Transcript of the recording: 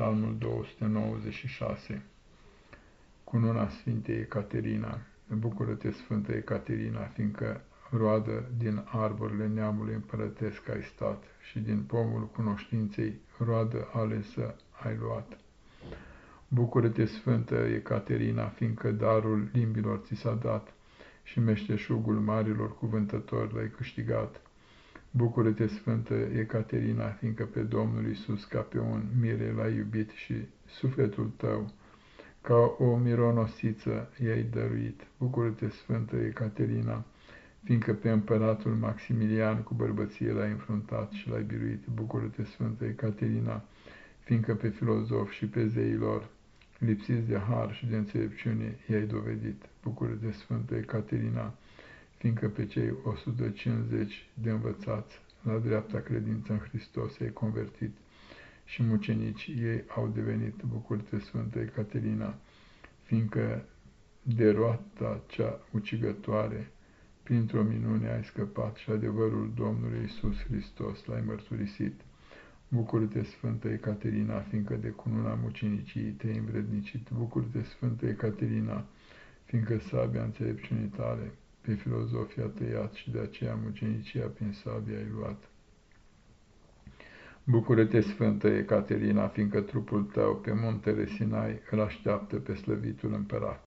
Psalmul 296 Cununa Sfintei Ecaterina Bucură-te, Sfântă Ecaterina, fiindcă roadă din arborile neamului împărătesc ai stat și din pomul cunoștinței roadă alesă ai luat. Bucură-te, Sfântă Ecaterina, fiindcă darul limbilor ți s-a dat și meșteșugul marilor cuvântători l-ai câștigat. Bucură-te, Sfântă Ecaterina, fiindcă pe Domnul Isus ca pe un mire l-ai iubit și sufletul tău, ca o mironosiță, i-ai dăruit. Bucură-te, Sfântă Ecaterina, fiindcă pe împăratul Maximilian cu bărbăție l-ai înfruntat și l-ai biruit. Bucură-te, Sfântă Ecaterina, fiindcă pe filozof și pe zeilor, lipsiți de har și de înțelepciune, i-ai dovedit. Bucură-te, Sfântă Ecaterina, fiindcă pe cei 150 de învățați la dreapta credință în Hristos ai convertit și mucenici ei au devenit bucurte Sfântă Ecaterina, fiindcă de roata cea ucigătoare, printr-o minune ai scăpat și adevărul Domnului Isus Hristos l-ai mărturisit. Bucură-te, Sfântă Ecaterina, fiindcă de cununa mucenicii te-ai învrednicit. Bucură-te, Sfântă Ecaterina, fiindcă sabia înțelepciunii tale pe filozofia tăiat și de aceea mucenicia prin sabia ai luat. Bucură-te, Sfântă Ecaterina, fiindcă trupul tău pe muntele Sinai îl așteaptă pe slăvitul împărat.